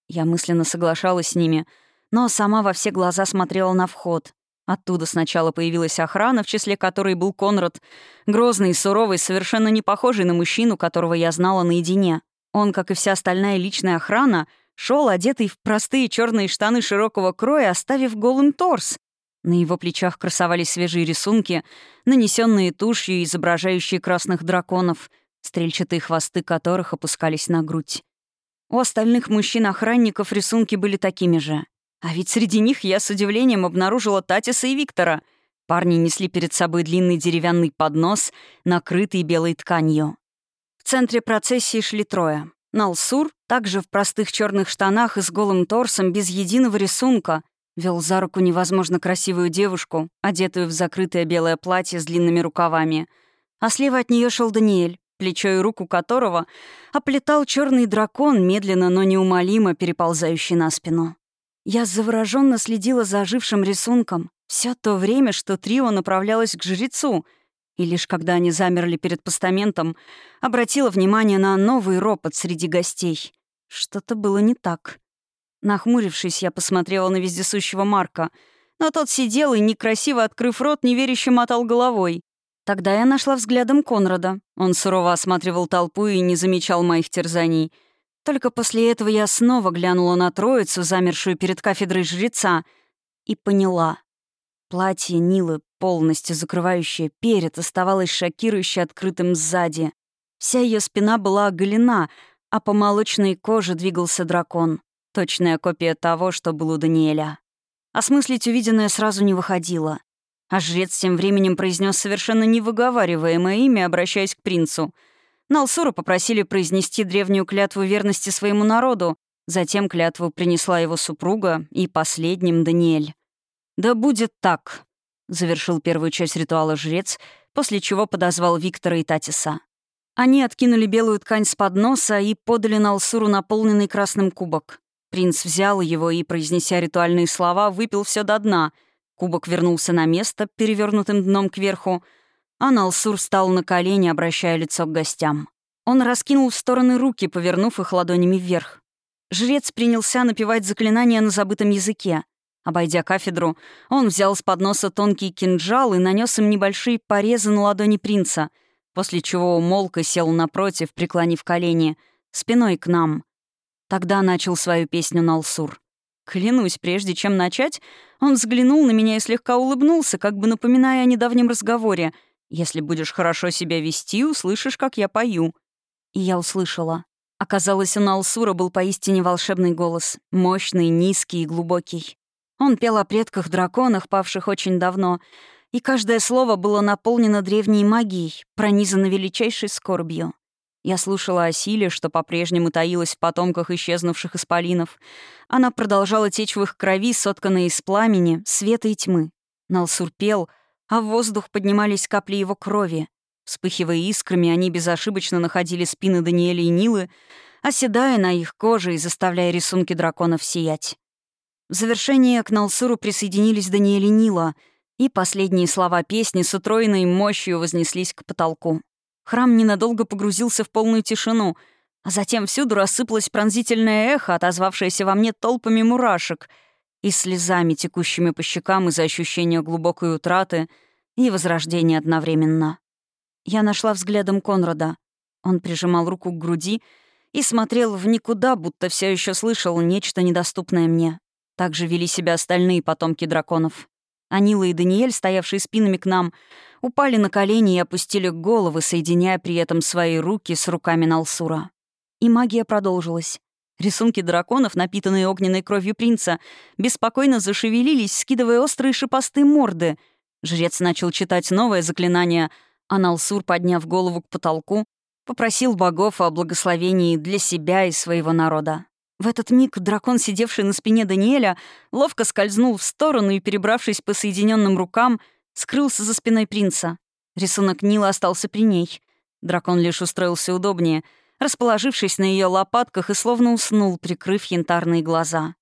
Я мысленно соглашалась с ними, но сама во все глаза смотрела на вход. Оттуда сначала появилась охрана, в числе которой был Конрад, грозный суровый, совершенно не похожий на мужчину, которого я знала наедине. Он, как и вся остальная личная охрана, шел одетый в простые черные штаны широкого кроя, оставив голым торс. На его плечах красовались свежие рисунки, нанесенные тушью, изображающие красных драконов, стрельчатые хвосты которых опускались на грудь. У остальных мужчин-охранников рисунки были такими же. А ведь среди них я с удивлением обнаружила Татиса и Виктора. Парни несли перед собой длинный деревянный поднос, накрытый белой тканью. В центре процессии шли трое. Налсур, также в простых черных штанах и с голым торсом, без единого рисунка, вел за руку невозможно красивую девушку, одетую в закрытое белое платье с длинными рукавами. А слева от нее шел Даниэль, плечо и руку которого оплетал черный дракон, медленно, но неумолимо переползающий на спину. Я завороженно следила за ожившим рисунком все то время, что трио направлялось к жрецу, и лишь когда они замерли перед постаментом, обратила внимание на новый ропот среди гостей. Что-то было не так. Нахмурившись, я посмотрела на вездесущего Марка, но тот сидел и, некрасиво открыв рот, неверяще мотал головой. Тогда я нашла взглядом Конрада. Он сурово осматривал толпу и не замечал моих терзаний — только после этого я снова глянула на троицу, замершую перед кафедрой жреца, и поняла. Платье Нилы, полностью закрывающее перед, оставалось шокирующе открытым сзади. Вся ее спина была оголена, а по молочной коже двигался дракон. Точная копия того, что был у Даниэля. Осмыслить увиденное сразу не выходило. А жрец тем временем произнес совершенно невыговариваемое имя, обращаясь к принцу — Налсура попросили произнести древнюю клятву верности своему народу, затем клятву принесла его супруга и последним Даниэль. «Да будет так», — завершил первую часть ритуала жрец, после чего подозвал Виктора и Татиса. Они откинули белую ткань с подноса и подали Налсуру наполненный красным кубок. Принц взял его и, произнеся ритуальные слова, выпил все до дна. Кубок вернулся на место, перевернутым дном кверху — а Налсур встал на колени, обращая лицо к гостям. Он раскинул в стороны руки, повернув их ладонями вверх. Жрец принялся напевать заклинания на забытом языке. Обойдя кафедру, он взял с подноса тонкий кинжал и нанес им небольшие порезы на ладони принца, после чего умолк и сел напротив, преклонив колени, спиной к нам. Тогда начал свою песню Налсур. Клянусь, прежде чем начать, он взглянул на меня и слегка улыбнулся, как бы напоминая о недавнем разговоре — если будешь хорошо себя вести, услышишь, как я пою». И я услышала. Оказалось, у Налсура был поистине волшебный голос, мощный, низкий и глубокий. Он пел о предках-драконах, павших очень давно, и каждое слово было наполнено древней магией, пронизано величайшей скорбью. Я слушала о силе, что по-прежнему таилась в потомках исчезнувших исполинов. Она продолжала течь в их крови, сотканной из пламени, света и тьмы. Налсур пел, а в воздух поднимались капли его крови. Вспыхивая искрами, они безошибочно находили спины Даниэля и Нилы, оседая на их коже и заставляя рисунки драконов сиять. В завершение к Налсуру присоединились Даниэль и Нила, и последние слова песни с утроенной мощью вознеслись к потолку. Храм ненадолго погрузился в полную тишину, а затем всюду рассыпалось пронзительное эхо, отозвавшееся во мне толпами мурашек и слезами, текущими по щекам из-за ощущения глубокой утраты и возрождения одновременно. Я нашла взглядом Конрада. Он прижимал руку к груди и смотрел в никуда, будто все еще слышал нечто недоступное мне. Так же вели себя остальные потомки драконов. Анила и Даниэль, стоявшие спинами к нам, упали на колени и опустили головы, соединяя при этом свои руки с руками Налсура. И магия продолжилась. Рисунки драконов, напитанные огненной кровью принца, беспокойно зашевелились, скидывая острые шипастые морды. Жрец начал читать новое заклинание, а Налсур, подняв голову к потолку, попросил богов о благословении для себя и своего народа. В этот миг дракон, сидевший на спине Даниэля, ловко скользнул в сторону и, перебравшись по соединенным рукам, скрылся за спиной принца. Рисунок Нила остался при ней. Дракон лишь устроился удобнее, расположившись на ее лопатках и словно уснул, прикрыв янтарные глаза.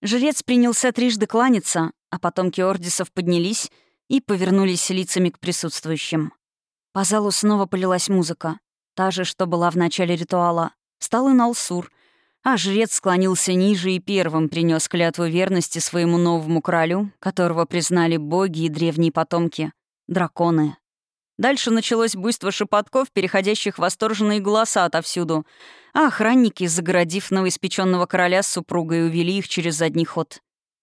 Жрец принялся трижды кланяться, а потомки ордисов поднялись и повернулись лицами к присутствующим. По залу снова полилась музыка. Та же, что была в начале ритуала. Встал и Налсур — а жрец склонился ниже и первым принес клятву верности своему новому королю, которого признали боги и древние потомки — драконы. Дальше началось буйство шепотков, переходящих в восторженные голоса отовсюду, а охранники, загородив новоиспеченного короля с супругой, увели их через задний ход.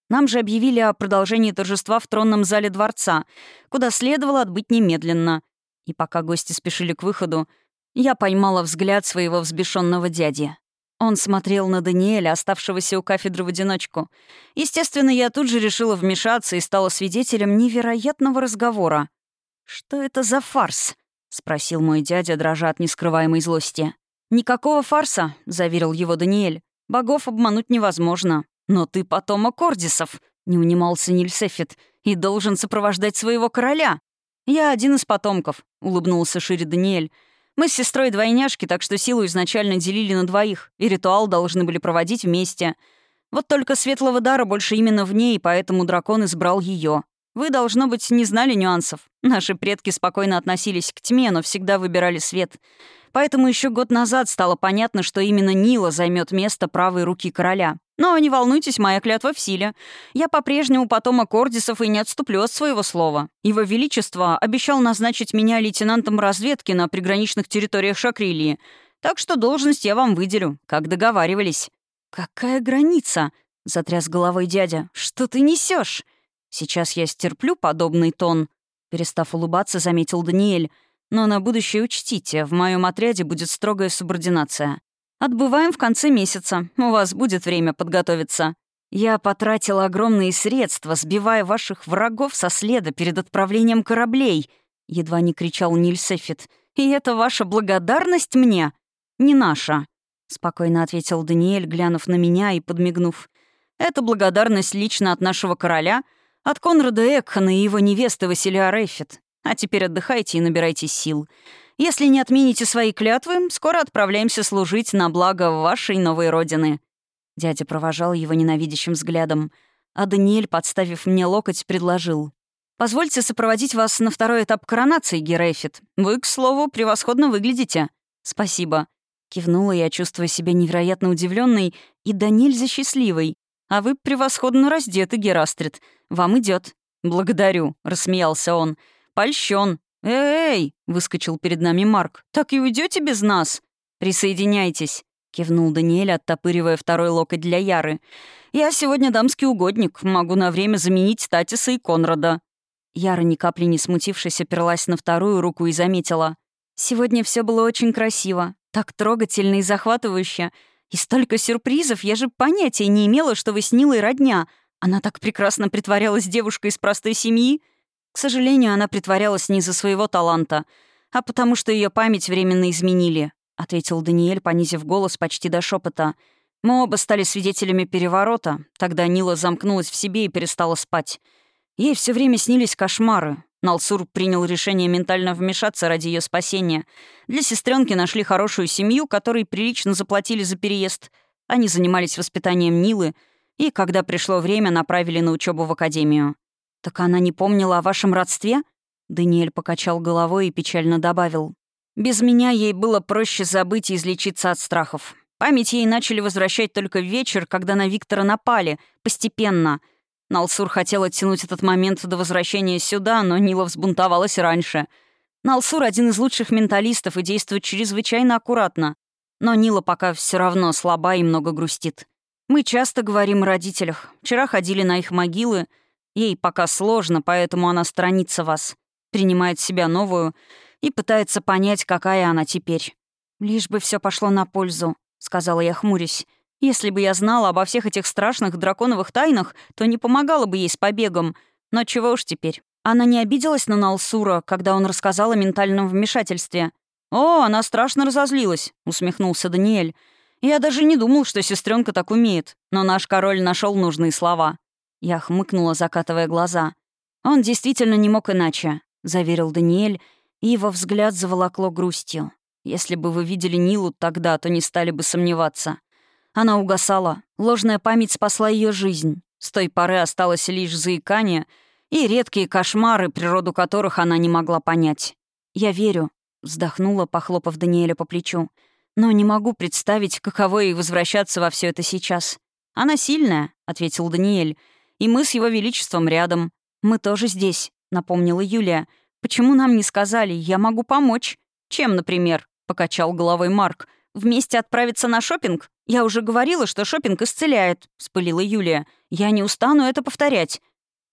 Нам же объявили о продолжении торжества в тронном зале дворца, куда следовало отбыть немедленно. И пока гости спешили к выходу, я поймала взгляд своего взбешенного дяди. Он смотрел на Даниэля, оставшегося у кафедры в одиночку. Естественно, я тут же решила вмешаться и стала свидетелем невероятного разговора. «Что это за фарс?» — спросил мой дядя, дрожа от нескрываемой злости. «Никакого фарса», — заверил его Даниэль. «Богов обмануть невозможно. Но ты потомок Ордисов», — не унимался Нильсефит, «и должен сопровождать своего короля». «Я один из потомков», — улыбнулся шире Даниэль. Мы с сестрой двойняшки, так что силу изначально делили на двоих, и ритуал должны были проводить вместе. Вот только светлого дара больше именно в ней, поэтому дракон избрал ее. Вы, должно быть, не знали нюансов. Наши предки спокойно относились к тьме, но всегда выбирали свет. Поэтому еще год назад стало понятно, что именно Нила займет место правой руки короля. Но не волнуйтесь, моя клятва в силе. Я по-прежнему потомок Кордисов и не отступлю от своего слова. Его Величество обещал назначить меня лейтенантом разведки на приграничных территориях Шакрилии. Так что должность я вам выделю, как договаривались». «Какая граница?» — затряс головой дядя. «Что ты несешь? Сейчас я стерплю подобный тон». Перестав улыбаться, заметил Даниэль. «Но на будущее учтите, в моем отряде будет строгая субординация. Отбываем в конце месяца. У вас будет время подготовиться. Я потратила огромные средства, сбивая ваших врагов со следа перед отправлением кораблей», — едва не кричал Нильсефит. «И это ваша благодарность мне?» «Не наша», — спокойно ответил Даниэль, глянув на меня и подмигнув. «Это благодарность лично от нашего короля, от Конрада Экхана и его невесты Василия Рейфит. А теперь отдыхайте и набирайте сил. Если не отмените свои клятвы, скоро отправляемся служить на благо вашей новой родины». Дядя провожал его ненавидящим взглядом, а Даниэль, подставив мне локоть, предложил. «Позвольте сопроводить вас на второй этап коронации, Герейфит. Вы, к слову, превосходно выглядите». «Спасибо». Кивнула я, чувствуя себя невероятно удивленной и до нельзя счастливой. «А вы превосходно раздеты, Герастрид. Вам идет. «Благодарю», — рассмеялся он. «Польщен. «Эй!» — выскочил перед нами Марк. «Так и уйдете без нас?» «Присоединяйтесь», — кивнул Даниэль, оттопыривая второй локоть для Яры. «Я сегодня дамский угодник. Могу на время заменить Татиса и Конрада». Яра, ни капли не смутившись, оперлась на вторую руку и заметила. «Сегодня все было очень красиво. Так трогательно и захватывающе. И столько сюрпризов, я же понятия не имела, что вы с Нилой родня. Она так прекрасно притворялась девушкой из простой семьи. К сожалению, она притворялась не из-за своего таланта, а потому что ее память временно изменили», — ответил Даниэль, понизив голос почти до шепота. «Мы оба стали свидетелями переворота. Тогда Нила замкнулась в себе и перестала спать. Ей все время снились кошмары. Налсур принял решение ментально вмешаться ради ее спасения. Для сестренки нашли хорошую семью, которой прилично заплатили за переезд. Они занимались воспитанием Нилы и, когда пришло время, направили на учебу в академию. «Так она не помнила о вашем родстве?» Даниэль покачал головой и печально добавил. «Без меня ей было проще забыть и излечиться от страхов. Память ей начали возвращать только вечер, когда на Виктора напали, постепенно — Налсур хотел оттянуть этот момент до возвращения сюда, но Нила взбунтовалась раньше. Налсур — один из лучших менталистов и действует чрезвычайно аккуратно. Но Нила пока все равно слаба и много грустит. Мы часто говорим о родителях. Вчера ходили на их могилы. Ей пока сложно, поэтому она сторонится вас. Принимает себя новую и пытается понять, какая она теперь. «Лишь бы все пошло на пользу», — сказала я, хмурясь. Если бы я знала обо всех этих страшных драконовых тайнах, то не помогала бы ей с побегом. Но чего уж теперь. Она не обиделась на Налсура, когда он рассказал о ментальном вмешательстве. «О, она страшно разозлилась», — усмехнулся Даниэль. «Я даже не думал, что сестренка так умеет, но наш король нашел нужные слова». Я хмыкнула, закатывая глаза. «Он действительно не мог иначе», — заверил Даниэль, и его взгляд заволокло грустью. «Если бы вы видели Нилу тогда, то не стали бы сомневаться. Она угасала. Ложная память спасла ее жизнь. С той поры осталось лишь заикание и редкие кошмары, природу которых она не могла понять. «Я верю», — вздохнула, похлопав Даниэля по плечу. «Но не могу представить, каково ей возвращаться во все это сейчас». «Она сильная», — ответил Даниэль. «И мы с его величеством рядом. Мы тоже здесь», — напомнила Юлия. «Почему нам не сказали? Я могу помочь». «Чем, например?» — покачал головой Марк. «Вместе отправиться на шопинг? «Я уже говорила, что шопинг исцеляет», — вспылила Юлия. «Я не устану это повторять».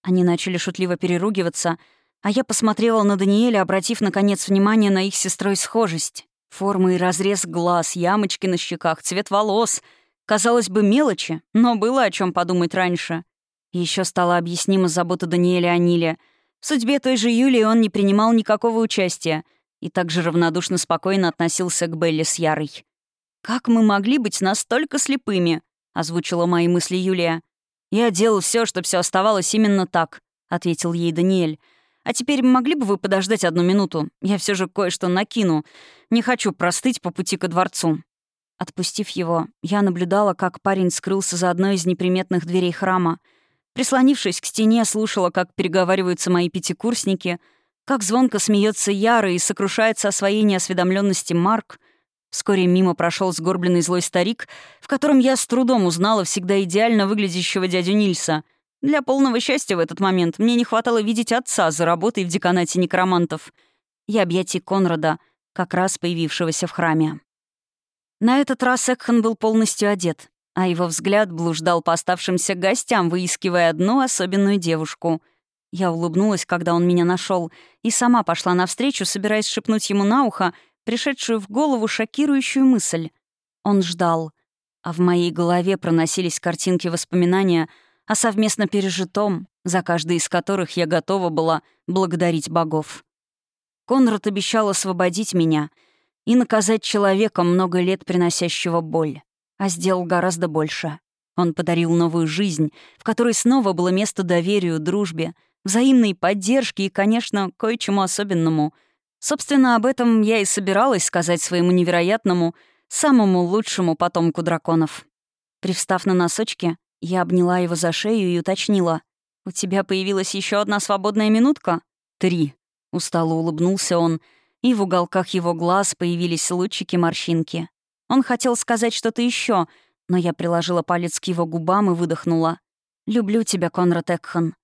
Они начали шутливо переругиваться, а я посмотрела на Даниэля, обратив, наконец, внимание на их сестрой схожесть. Форма и разрез глаз, ямочки на щеках, цвет волос. Казалось бы, мелочи, но было о чем подумать раньше. Еще стала объяснима забота Даниэля о Ниле. В судьбе той же Юлии он не принимал никакого участия и также равнодушно спокойно относился к Белле с Ярой. «Как мы могли быть настолько слепыми?» — озвучила мои мысли Юлия. «Я делал все, чтобы все оставалось именно так», — ответил ей Даниэль. «А теперь могли бы вы подождать одну минуту? Я все же кое-что накину. Не хочу простыть по пути ко дворцу». Отпустив его, я наблюдала, как парень скрылся за одной из неприметных дверей храма. Прислонившись к стене, слушала, как переговариваются мои пятикурсники, как звонко смеется Яра и сокрушается о своей неосведомленности Марк — Вскоре мимо прошел сгорбленный злой старик, в котором я с трудом узнала всегда идеально выглядящего дядю Нильса. Для полного счастья в этот момент мне не хватало видеть отца за работой в деканате некромантов и объятий Конрада, как раз появившегося в храме. На этот раз Экхан был полностью одет, а его взгляд блуждал по оставшимся гостям, выискивая одну особенную девушку. Я улыбнулась, когда он меня нашел, и сама пошла навстречу, собираясь шепнуть ему на ухо — пришедшую в голову шокирующую мысль. Он ждал, а в моей голове проносились картинки воспоминания о совместно пережитом, за каждый из которых я готова была благодарить богов. Конрад обещал освободить меня и наказать человека, много лет приносящего боль, а сделал гораздо больше. Он подарил новую жизнь, в которой снова было место доверию, дружбе, взаимной поддержке и, конечно, кое-чему особенному — Собственно, об этом я и собиралась сказать своему невероятному, самому лучшему потомку драконов. Привстав на носочки, я обняла его за шею и уточнила. «У тебя появилась еще одна свободная минутка?» «Три», — устало улыбнулся он, и в уголках его глаз появились лучики-морщинки. Он хотел сказать что-то еще, но я приложила палец к его губам и выдохнула. «Люблю тебя, Конрад Экхан».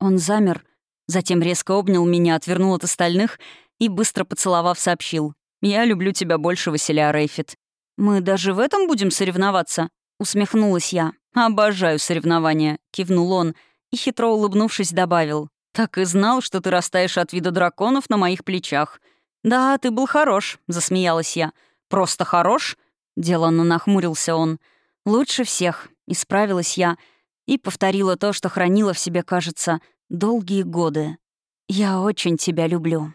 Он замер, затем резко обнял меня, отвернул от остальных и, быстро поцеловав, сообщил. «Я люблю тебя больше, Василия Рейфит». «Мы даже в этом будем соревноваться?» — усмехнулась я. «Обожаю соревнования», — кивнул он и, хитро улыбнувшись, добавил. «Так и знал, что ты растаешь от вида драконов на моих плечах». «Да, ты был хорош», — засмеялась я. Просто хорош?» — деланно нахмурился он. «Лучше всех», — исправилась я и повторила то, что хранила в себе, кажется, долгие годы. «Я очень тебя люблю».